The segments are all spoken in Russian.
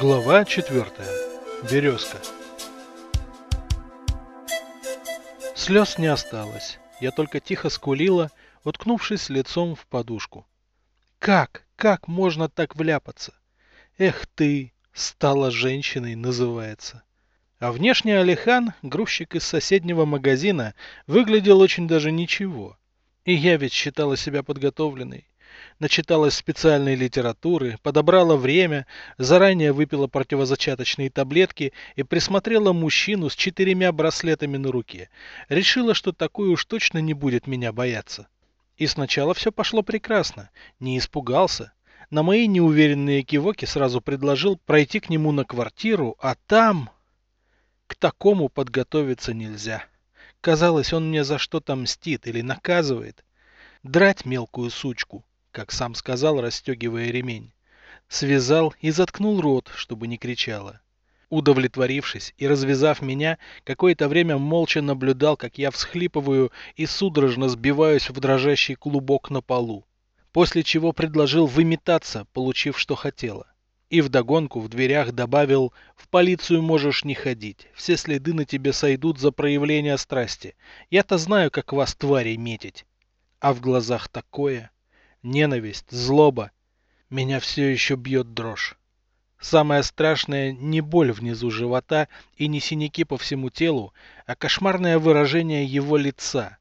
Глава четвертая. Березка. Слез не осталось. Я только тихо скулила, уткнувшись лицом в подушку. Как, как можно так вляпаться? Эх ты, стала женщиной, называется. А внешне Алихан, грузчик из соседнего магазина, выглядел очень даже ничего. И я ведь считала себя подготовленной. Начиталась специальной литературы, подобрала время, заранее выпила противозачаточные таблетки и присмотрела мужчину с четырьмя браслетами на руке. Решила, что такой уж точно не будет меня бояться. И сначала все пошло прекрасно, не испугался. На мои неуверенные кивоки сразу предложил пройти к нему на квартиру, а там... К такому подготовиться нельзя. Казалось, он мне за что-то мстит или наказывает. Драть мелкую сучку, как сам сказал, расстегивая ремень. Связал и заткнул рот, чтобы не кричала. Удовлетворившись и развязав меня, какое-то время молча наблюдал, как я всхлипываю и судорожно сбиваюсь в дрожащий клубок на полу. После чего предложил выметаться, получив что хотела. И вдогонку в дверях добавил «В полицию можешь не ходить, все следы на тебе сойдут за проявление страсти. Я-то знаю, как вас, тварей, метить». А в глазах такое. Ненависть, злоба. Меня все еще бьет дрожь. Самое страшное не боль внизу живота и не синяки по всему телу, а кошмарное выражение его лица.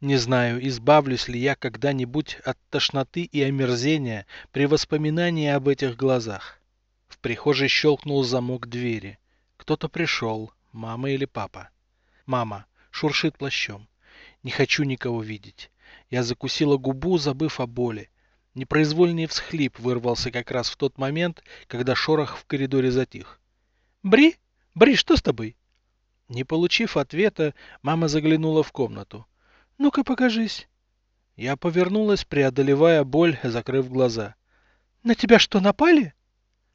Не знаю, избавлюсь ли я когда-нибудь от тошноты и омерзения при воспоминании об этих глазах. В прихожей щелкнул замок двери. Кто-то пришел, мама или папа. Мама шуршит плащом. Не хочу никого видеть. Я закусила губу, забыв о боли. Непроизвольный всхлип вырвался как раз в тот момент, когда шорох в коридоре затих. «Бри? Бри, что с тобой?» Не получив ответа, мама заглянула в комнату. «Ну-ка, покажись». Я повернулась, преодолевая боль, закрыв глаза. «На тебя что, напали?»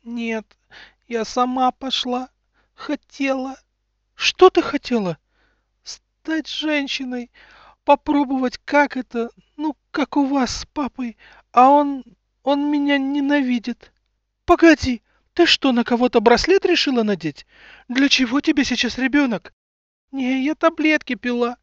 «Нет, я сама пошла. Хотела». «Что ты хотела?» «Стать женщиной попробовать, как это, ну, как у вас с папой, а он, он меня ненавидит. Погоди, ты что, на кого-то браслет решила надеть? Для чего тебе сейчас ребенок? Не, я таблетки пила.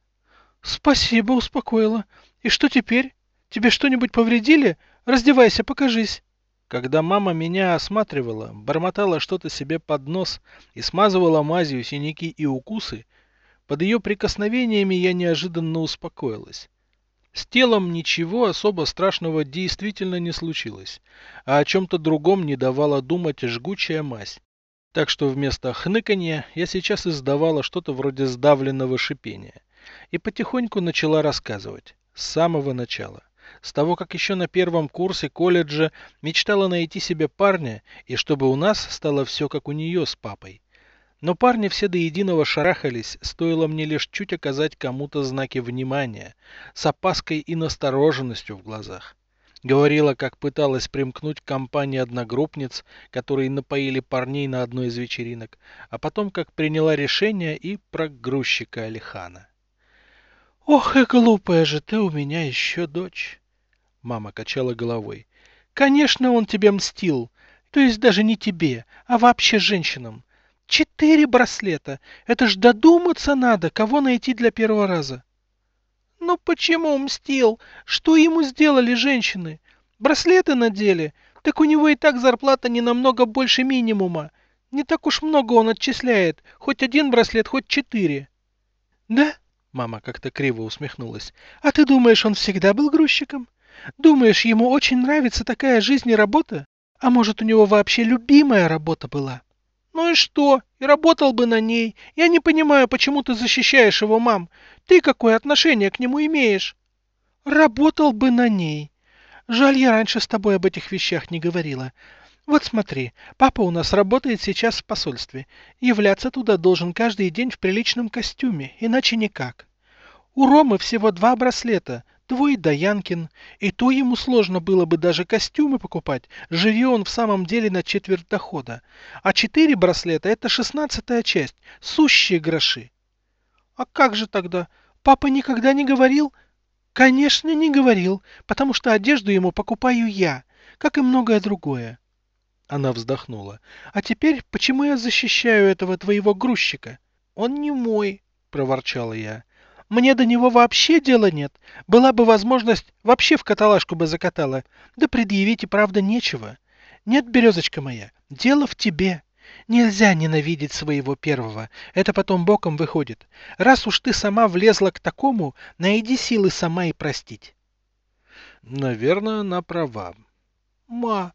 Спасибо, успокоила. И что теперь? Тебе что-нибудь повредили? Раздевайся, покажись. Когда мама меня осматривала, бормотала что-то себе под нос и смазывала мазью синяки и укусы, под ее прикосновениями я неожиданно успокоилась. С телом ничего особо страшного действительно не случилось, а о чем-то другом не давала думать жгучая мазь. Так что вместо хныканья я сейчас издавала что-то вроде сдавленного шипения. И потихоньку начала рассказывать. С самого начала. С того, как еще на первом курсе колледжа мечтала найти себе парня, и чтобы у нас стало все как у нее с папой. Но парни все до единого шарахались, стоило мне лишь чуть оказать кому-то знаки внимания, с опаской и настороженностью в глазах. Говорила, как пыталась примкнуть к компании одногруппниц, которые напоили парней на одной из вечеринок, а потом как приняла решение и про грузчика Алихана. «Ох и глупая же ты у меня еще дочь!» Мама качала головой. «Конечно, он тебе мстил, то есть даже не тебе, а вообще женщинам. Четыре браслета. Это ж додуматься надо, кого найти для первого раза. Ну почему мстил? Что ему сделали женщины? Браслеты надели. Так у него и так зарплата не намного больше минимума. Не так уж много он отчисляет. Хоть один браслет, хоть четыре. Да? Мама как-то криво усмехнулась. А ты думаешь, он всегда был грузчиком? Думаешь, ему очень нравится такая жизнь и работа? А может, у него вообще любимая работа была? Ну и что? И работал бы на ней. Я не понимаю, почему ты защищаешь его, мам. Ты какое отношение к нему имеешь? Работал бы на ней. Жаль, я раньше с тобой об этих вещах не говорила. Вот смотри, папа у нас работает сейчас в посольстве. Являться туда должен каждый день в приличном костюме, иначе никак. У Ромы всего два браслета, Твой Даянкин, и то ему сложно было бы даже костюмы покупать, живи он в самом деле на четверть дохода. А четыре браслета – это шестнадцатая часть, сущие гроши. А как же тогда? Папа никогда не говорил? Конечно, не говорил, потому что одежду ему покупаю я, как и многое другое. Она вздохнула. А теперь почему я защищаю этого твоего грузчика? Он не мой, проворчала я. Мне до него вообще дела нет. Была бы возможность, вообще в каталажку бы закатала. Да предъявить и правда нечего. Нет, березочка моя, дело в тебе. Нельзя ненавидеть своего первого. Это потом боком выходит. Раз уж ты сама влезла к такому, найди силы сама и простить. Наверное, она права. Ма,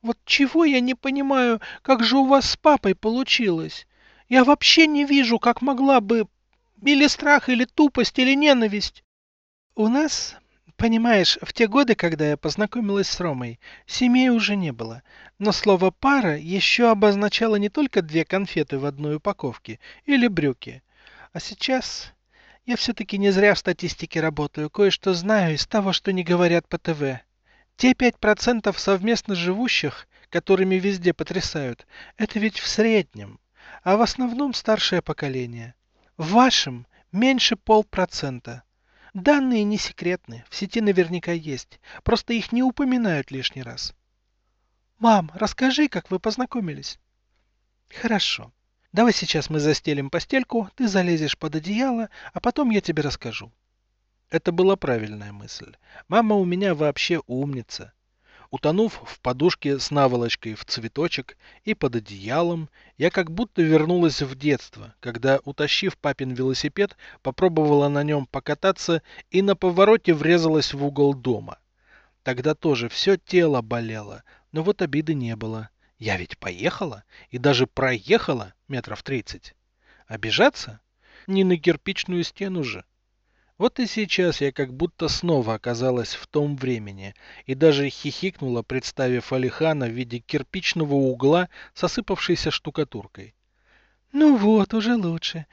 вот чего я не понимаю, как же у вас с папой получилось? Я вообще не вижу, как могла бы... Или страх, или тупость, или ненависть. У нас, понимаешь, в те годы, когда я познакомилась с Ромой, семей уже не было. Но слово «пара» еще обозначало не только две конфеты в одной упаковке или брюки. А сейчас... Я все-таки не зря в статистике работаю, кое-что знаю из того, что не говорят по ТВ. Те пять процентов совместно живущих, которыми везде потрясают, это ведь в среднем, а в основном старшее поколение. В вашем меньше полпроцента. Данные не секретны, в сети наверняка есть, просто их не упоминают лишний раз. Мам, расскажи, как вы познакомились. Хорошо. Давай сейчас мы застелим постельку, ты залезешь под одеяло, а потом я тебе расскажу. Это была правильная мысль. Мама у меня вообще умница. Утонув в подушке с наволочкой в цветочек и под одеялом, я как будто вернулась в детство, когда, утащив папин велосипед, попробовала на нем покататься и на повороте врезалась в угол дома. Тогда тоже все тело болело, но вот обиды не было. Я ведь поехала и даже проехала метров тридцать. Обижаться? Не на кирпичную стену же. Вот и сейчас я как будто снова оказалась в том времени и даже хихикнула, представив Алихана в виде кирпичного угла с осыпавшейся штукатуркой. Ну вот, уже лучше.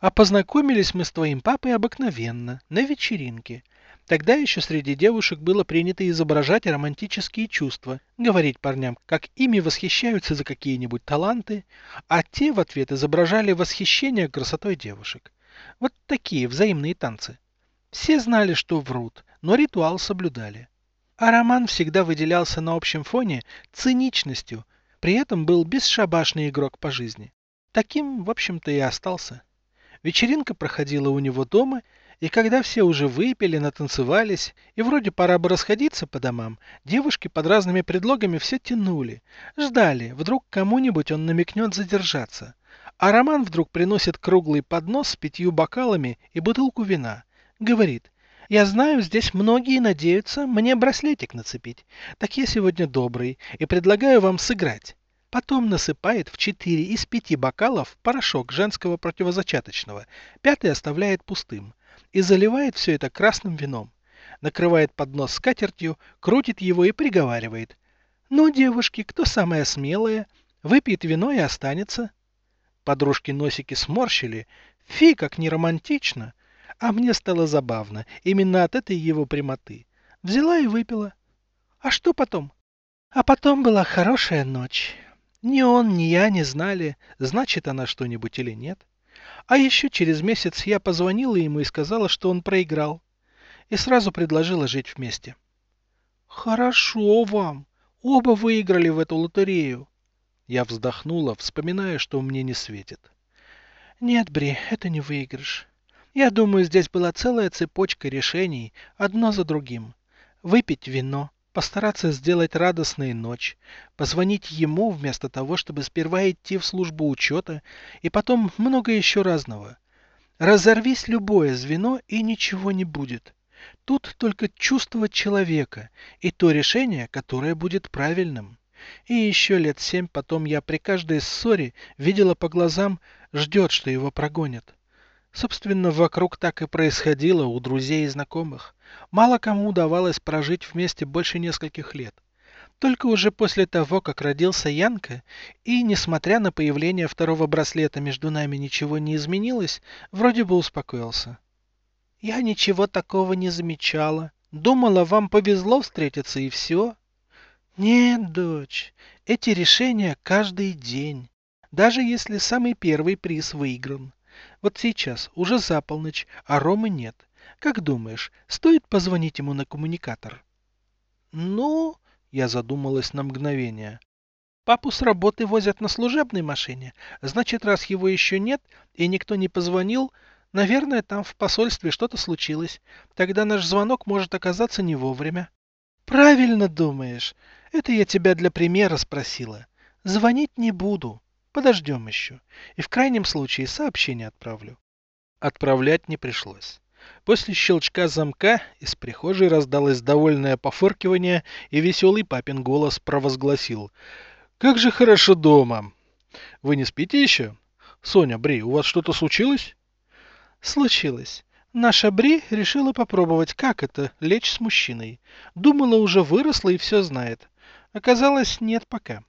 А познакомились мы с твоим папой обыкновенно, на вечеринке. Тогда еще среди девушек было принято изображать романтические чувства, говорить парням, как ими восхищаются за какие-нибудь таланты, а те в ответ изображали восхищение красотой девушек. Вот такие взаимные танцы. Все знали, что врут, но ритуал соблюдали. А Роман всегда выделялся на общем фоне циничностью, при этом был бесшабашный игрок по жизни. Таким, в общем-то, и остался. Вечеринка проходила у него дома, и когда все уже выпили, натанцевались, и вроде пора бы расходиться по домам, девушки под разными предлогами все тянули, ждали, вдруг кому-нибудь он намекнет задержаться. А Роман вдруг приносит круглый поднос с пятью бокалами и бутылку вина. Говорит, я знаю, здесь многие надеются мне браслетик нацепить. Так я сегодня добрый и предлагаю вам сыграть. Потом насыпает в четыре из пяти бокалов порошок женского противозачаточного, пятый оставляет пустым и заливает все это красным вином. Накрывает поднос скатертью, крутит его и приговаривает. «Ну, девушки, кто самая смелая? Выпьет вино и останется». Подружки носики сморщили. Фи, как не романтично. А мне стало забавно, именно от этой его прямоты. Взяла и выпила. А что потом? А потом была хорошая ночь. Ни он, ни я не знали, значит она что-нибудь или нет. А еще через месяц я позвонила ему и сказала, что он проиграл. И сразу предложила жить вместе. Хорошо вам. Оба выиграли в эту лотерею. Я вздохнула, вспоминая, что мне не светит. Нет, Бри, это не выигрыш. Я думаю, здесь была целая цепочка решений, одно за другим. Выпить вино, постараться сделать радостную ночь, позвонить ему вместо того, чтобы сперва идти в службу учета, и потом много еще разного. Разорвись любое звено, и ничего не будет. Тут только чувствовать человека и то решение, которое будет правильным. И еще лет семь потом я при каждой ссоре видела по глазам, ждет, что его прогонят. Собственно, вокруг так и происходило у друзей и знакомых. Мало кому удавалось прожить вместе больше нескольких лет. Только уже после того, как родился Янка, и, несмотря на появление второго браслета, между нами ничего не изменилось, вроде бы успокоился. Я ничего такого не замечала. Думала, вам повезло встретиться и все. Нет, дочь, эти решения каждый день, даже если самый первый приз выигран. Вот сейчас, уже за полночь, а Ромы нет. Как думаешь, стоит позвонить ему на коммуникатор? Ну, я задумалась на мгновение. Папу с работы возят на служебной машине. Значит, раз его еще нет и никто не позвонил, наверное, там в посольстве что-то случилось. Тогда наш звонок может оказаться не вовремя. Правильно думаешь. Это я тебя для примера спросила. Звонить не буду. Подождем еще. И в крайнем случае сообщение отправлю. Отправлять не пришлось. После щелчка замка из прихожей раздалось довольное пофыркивание, и веселый папин голос провозгласил. «Как же хорошо дома! Вы не спите еще? Соня, Бри, у вас что-то случилось?» «Случилось. Наша Бри решила попробовать, как это — лечь с мужчиной. Думала, уже выросла и все знает. Оказалось, нет пока.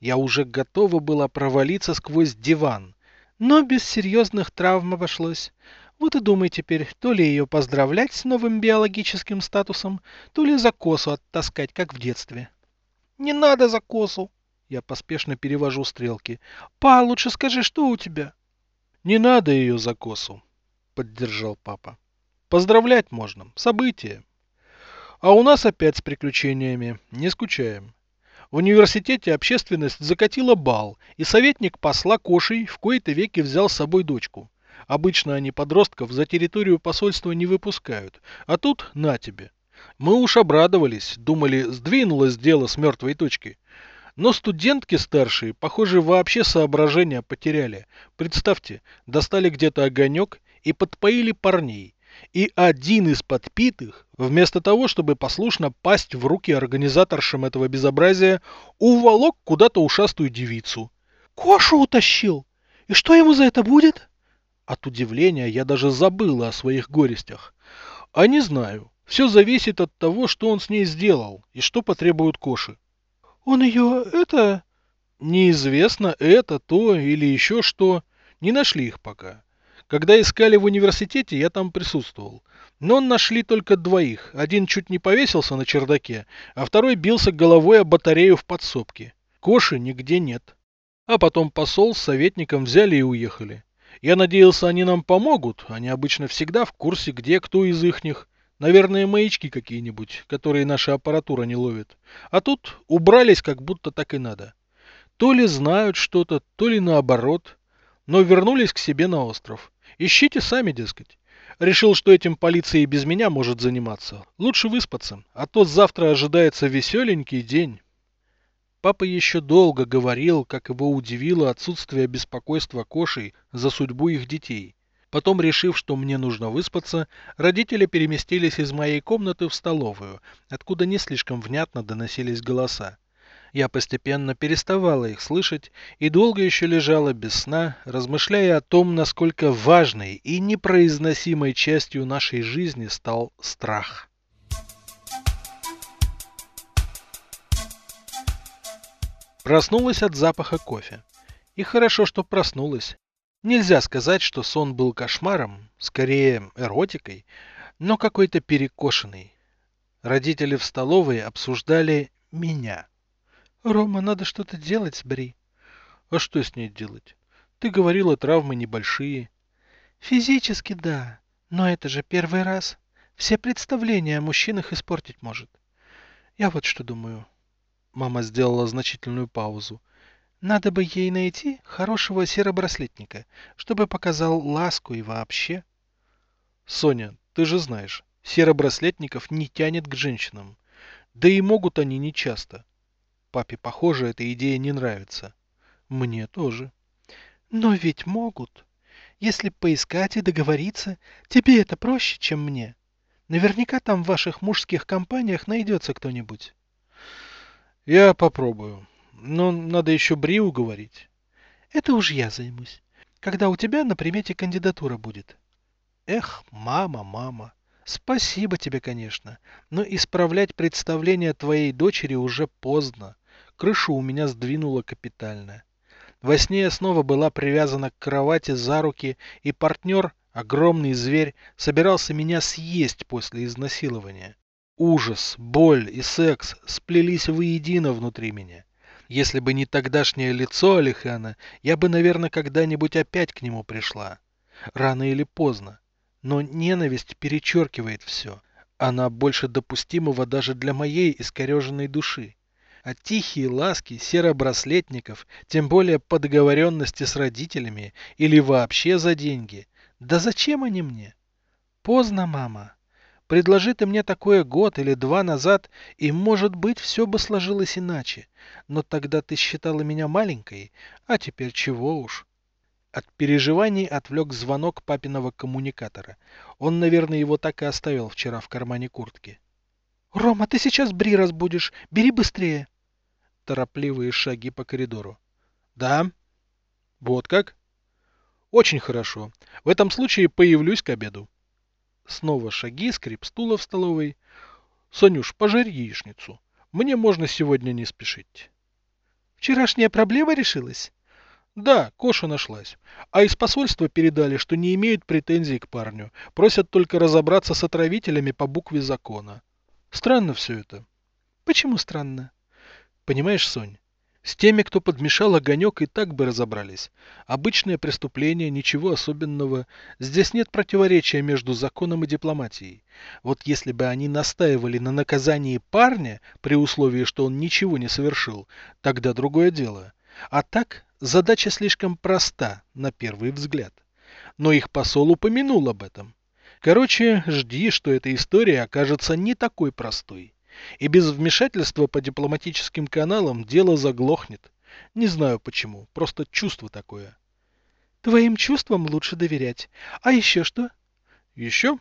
Я уже готова была провалиться сквозь диван. Но без серьезных травм обошлось. Вот и думай теперь, то ли ее поздравлять с новым биологическим статусом, то ли за косу оттаскать, как в детстве. Не надо за косу. Я поспешно перевожу стрелки. Па, лучше скажи, что у тебя? Не надо ее за косу, поддержал папа. Поздравлять можно, событие. А у нас опять с приключениями, не скучаем. В университете общественность закатила бал, и советник посла Кошей в кои-то веки взял с собой дочку. Обычно они подростков за территорию посольства не выпускают, а тут на тебе. Мы уж обрадовались, думали, сдвинулось дело с мертвой точки. Но студентки старшие, похоже, вообще соображения потеряли. Представьте, достали где-то огонек и подпоили парней. И один из подпитых, вместо того, чтобы послушно пасть в руки организаторшам этого безобразия, уволок куда-то ушастую девицу. «Кошу утащил! И что ему за это будет?» От удивления я даже забыла о своих горестях. А не знаю. Все зависит от того, что он с ней сделал и что потребует Коши. Он ее это... Неизвестно, это, то или еще что. Не нашли их пока. Когда искали в университете, я там присутствовал. Но нашли только двоих. Один чуть не повесился на чердаке, а второй бился головой о батарею в подсобке. Коши нигде нет. А потом посол с советником взяли и уехали. Я надеялся, они нам помогут. Они обычно всегда в курсе, где кто из ихних. Наверное, маячки какие-нибудь, которые наша аппаратура не ловит. А тут убрались, как будто так и надо. То ли знают что-то, то ли наоборот. Но вернулись к себе на остров. Ищите сами, дескать. Решил, что этим полиция и без меня может заниматься. Лучше выспаться, а то завтра ожидается веселенький день. Папа еще долго говорил, как его удивило отсутствие беспокойства Кошей за судьбу их детей. Потом, решив, что мне нужно выспаться, родители переместились из моей комнаты в столовую, откуда не слишком внятно доносились голоса. Я постепенно переставала их слышать и долго еще лежала без сна, размышляя о том, насколько важной и непроизносимой частью нашей жизни стал страх. Проснулась от запаха кофе. И хорошо, что проснулась. Нельзя сказать, что сон был кошмаром, скорее эротикой, но какой-то перекошенный. Родители в столовой обсуждали меня. Рома, надо что-то делать с Бри. А что с ней делать? Ты говорила, травмы небольшие. Физически да, но это же первый раз. Все представления о мужчинах испортить может. Я вот что думаю. Мама сделала значительную паузу. Надо бы ей найти хорошего серобраслетника, чтобы показал ласку и вообще. Соня, ты же знаешь, серобраслетников не тянет к женщинам. Да и могут они не часто. Папе, похоже, эта идея не нравится. Мне тоже. Но ведь могут. Если поискать и договориться, тебе это проще, чем мне. Наверняка там в ваших мужских компаниях найдется кто-нибудь. Я попробую. Но надо еще Бри уговорить. Это уж я займусь. Когда у тебя на примете кандидатура будет. Эх, мама, мама. Спасибо тебе, конечно. Но исправлять представление твоей дочери уже поздно. Крышу у меня сдвинуло капитально. Во сне я снова была привязана к кровати за руки, и партнер, огромный зверь, собирался меня съесть после изнасилования. Ужас, боль и секс сплелись воедино внутри меня. Если бы не тогдашнее лицо Алихана, я бы, наверное, когда-нибудь опять к нему пришла. Рано или поздно. Но ненависть перечеркивает все. Она больше допустимого даже для моей искореженной души. А тихие ласки серобраслетников, тем более по договоренности с родителями или вообще за деньги. Да зачем они мне? Поздно, мама. Предложи ты мне такое год или два назад, и, может быть, все бы сложилось иначе. Но тогда ты считала меня маленькой, а теперь чего уж. От переживаний отвлек звонок папиного коммуникатора. Он, наверное, его так и оставил вчера в кармане куртки. «Рома, ты сейчас Бри разбудишь. Бери быстрее!» Торопливые шаги по коридору. «Да? Вот как?» «Очень хорошо. В этом случае появлюсь к обеду». Снова шаги, скрип стула в столовой. «Сонюш, пожарь яичницу. Мне можно сегодня не спешить». «Вчерашняя проблема решилась?» Да, Коша нашлась. А из посольства передали, что не имеют претензий к парню. Просят только разобраться с отравителями по букве закона. Странно все это. Почему странно? Понимаешь, Сонь, с теми, кто подмешал огонек, и так бы разобрались. Обычное преступление, ничего особенного. Здесь нет противоречия между законом и дипломатией. Вот если бы они настаивали на наказании парня, при условии, что он ничего не совершил, тогда другое дело. А так, задача слишком проста, на первый взгляд. Но их посол упомянул об этом. Короче, жди, что эта история окажется не такой простой. И без вмешательства по дипломатическим каналам дело заглохнет. Не знаю почему, просто чувство такое. Твоим чувствам лучше доверять. А еще что? Еще?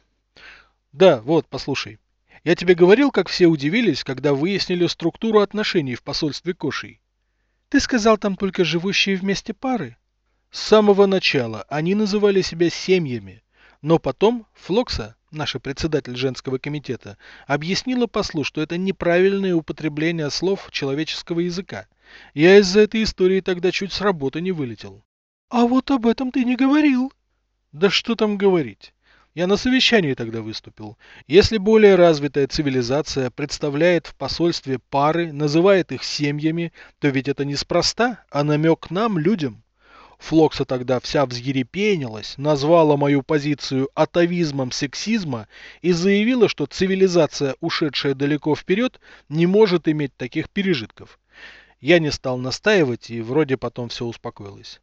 Да, вот, послушай. Я тебе говорил, как все удивились, когда выяснили структуру отношений в посольстве Кошей. Ты сказал там только живущие вместе пары? С самого начала они называли себя семьями, но потом Флокса, наша председатель женского комитета, объяснила послу, что это неправильное употребление слов человеческого языка. Я из-за этой истории тогда чуть с работы не вылетел. А вот об этом ты не говорил. Да что там говорить. Я на совещании тогда выступил. Если более развитая цивилизация представляет в посольстве пары, называет их семьями, то ведь это неспроста, а намек нам, людям. Флокса тогда вся взъерепенилась, назвала мою позицию атовизмом сексизма и заявила, что цивилизация, ушедшая далеко вперед, не может иметь таких пережитков. Я не стал настаивать, и вроде потом все успокоилось.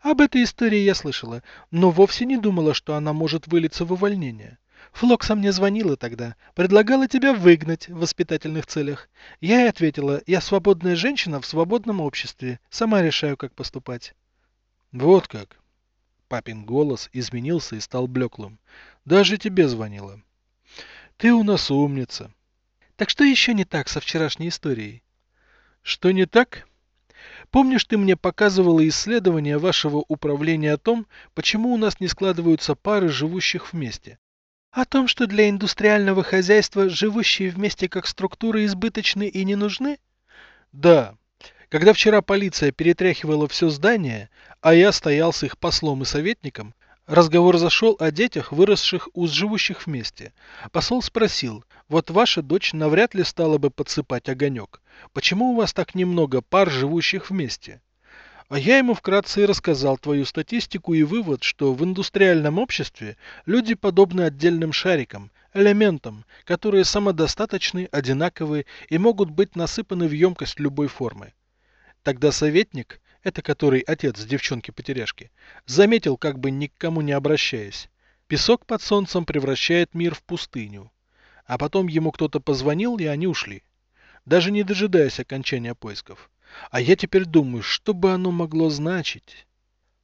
Об этой истории я слышала, но вовсе не думала, что она может вылиться в увольнение. Флокса мне звонила тогда, предлагала тебя выгнать в воспитательных целях. Я ей ответила, я свободная женщина в свободном обществе, сама решаю, как поступать. Вот как. Папин голос изменился и стал блеклым. Даже тебе звонила. Ты у нас умница. Так что еще не так со вчерашней историей? Что не так? Помнишь, ты мне показывала исследование вашего управления о том, почему у нас не складываются пары, живущих вместе? О том, что для индустриального хозяйства живущие вместе как структуры избыточны и не нужны? Да, когда вчера полиция перетряхивала все здание, а я стоял с их послом и советником, разговор зашел о детях, выросших у живущих вместе. Посол спросил, вот ваша дочь навряд ли стала бы подсыпать огонек. Почему у вас так немного пар, живущих вместе? А я ему вкратце и рассказал твою статистику и вывод, что в индустриальном обществе люди подобны отдельным шарикам, элементам, которые самодостаточны, одинаковы и могут быть насыпаны в емкость любой формы. Тогда советник, это который отец девчонки-потеряшки, заметил, как бы ни к кому не обращаясь, песок под солнцем превращает мир в пустыню. А потом ему кто-то позвонил, и они ушли, даже не дожидаясь окончания поисков. А я теперь думаю, что бы оно могло значить?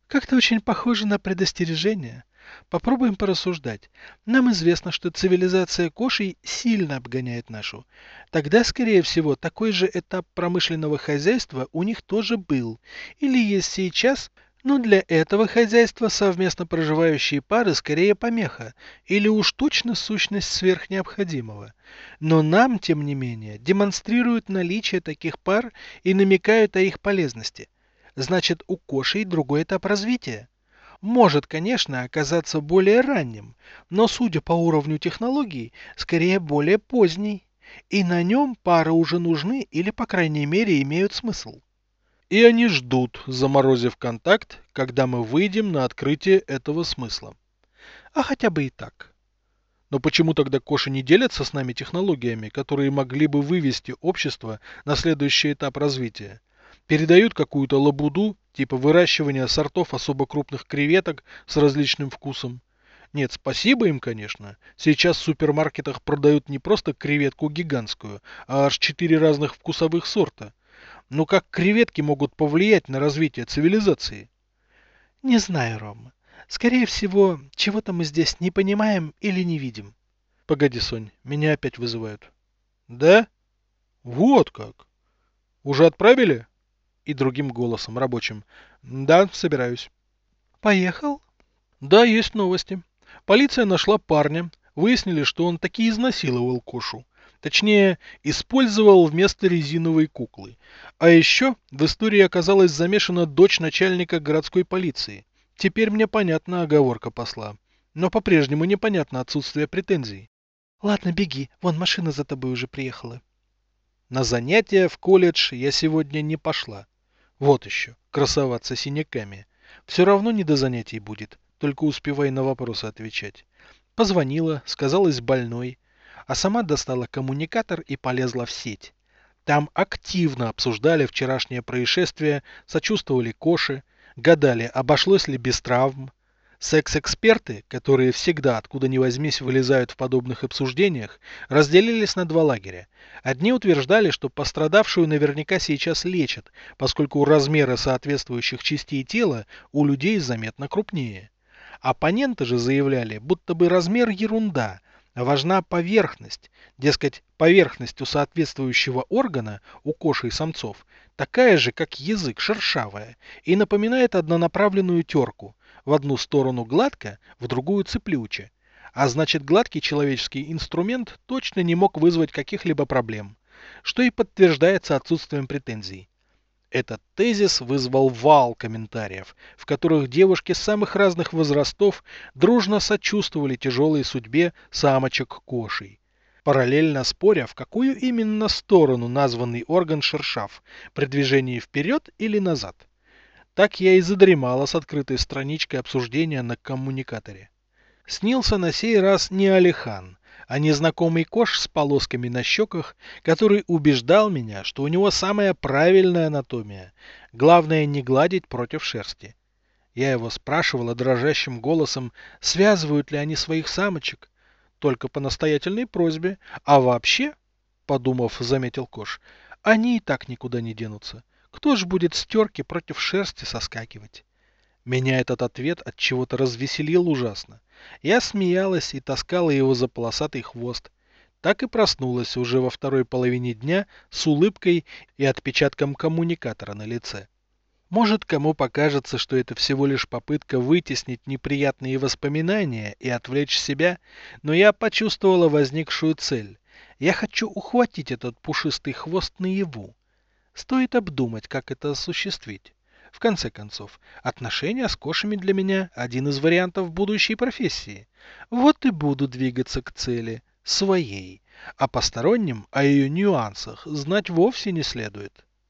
Как-то очень похоже на предостережение. Попробуем порассуждать. Нам известно, что цивилизация кошей сильно обгоняет нашу. Тогда, скорее всего, такой же этап промышленного хозяйства у них тоже был. Или есть сейчас, но для этого хозяйства совместно проживающие пары скорее помеха, или уж точно сущность сверхнеобходимого. Но нам, тем не менее, демонстрируют наличие таких пар и намекают о их полезности. Значит, у кошей другой этап развития может, конечно, оказаться более ранним, но, судя по уровню технологий, скорее более поздний. И на нем пары уже нужны или, по крайней мере, имеют смысл. И они ждут, заморозив контакт, когда мы выйдем на открытие этого смысла. А хотя бы и так. Но почему тогда Коши не делятся с нами технологиями, которые могли бы вывести общество на следующий этап развития? Передают какую-то лабуду, типа выращивания сортов особо крупных креветок с различным вкусом. Нет, спасибо им, конечно. Сейчас в супермаркетах продают не просто креветку гигантскую, а аж четыре разных вкусовых сорта. Но как креветки могут повлиять на развитие цивилизации? Не знаю, Рома. Скорее всего, чего-то мы здесь не понимаем или не видим. Погоди, Сонь, меня опять вызывают. Да? Вот как. Уже отправили? И другим голосом, рабочим. Да, собираюсь. Поехал? Да, есть новости. Полиция нашла парня, выяснили, что он таки изнасиловал Кошу. Точнее, использовал вместо резиновой куклы. А еще в истории оказалась замешана дочь начальника городской полиции. Теперь мне понятна оговорка посла. Но по-прежнему непонятно отсутствие претензий. Ладно, беги, вон машина за тобой уже приехала. На занятия в колледж я сегодня не пошла. Вот еще, красоваться синяками. Все равно не до занятий будет только успевай на вопросы отвечать. Позвонила, сказалась больной, а сама достала коммуникатор и полезла в сеть. Там активно обсуждали вчерашнее происшествие, сочувствовали Коше, гадали, обошлось ли без травм. Секс-эксперты, которые всегда откуда ни возьмись вылезают в подобных обсуждениях, разделились на два лагеря. Одни утверждали, что пострадавшую наверняка сейчас лечат, поскольку размеры соответствующих частей тела у людей заметно крупнее. Оппоненты же заявляли, будто бы размер ерунда, важна поверхность. Дескать, поверхность у соответствующего органа, у коши и самцов, такая же, как язык, шершавая, и напоминает однонаправленную терку. В одну сторону гладко, в другую цеплюче. А значит, гладкий человеческий инструмент точно не мог вызвать каких-либо проблем, что и подтверждается отсутствием претензий. Этот тезис вызвал вал комментариев, в которых девушки самых разных возрастов дружно сочувствовали тяжелой судьбе самочек кошей, параллельно споря, в какую именно сторону названный орган шершав, при движении вперед или назад. Так я и задремала с открытой страничкой обсуждения на коммуникаторе. Снился на сей раз не Алихан, а незнакомый кош с полосками на щеках, который убеждал меня, что у него самая правильная анатомия. Главное не гладить против шерсти. Я его спрашивала дрожащим голосом, связывают ли они своих самочек. Только по настоятельной просьбе. А вообще, подумав, заметил Кош, они и так никуда не денутся. Кто ж будет с терки против шерсти соскакивать? Меня этот ответ от чего-то развеселил ужасно. Я смеялась и таскала его за полосатый хвост. Так и проснулась уже во второй половине дня с улыбкой и отпечатком коммуникатора на лице. Может, кому покажется, что это всего лишь попытка вытеснить неприятные воспоминания и отвлечь себя, но я почувствовала возникшую цель. Я хочу ухватить этот пушистый хвост наяву. Стоит обдумать, как это осуществить. В конце концов, отношения с кошами для меня один из вариантов будущей профессии. Вот и буду двигаться к цели, своей. А посторонним о ее нюансах знать вовсе не следует.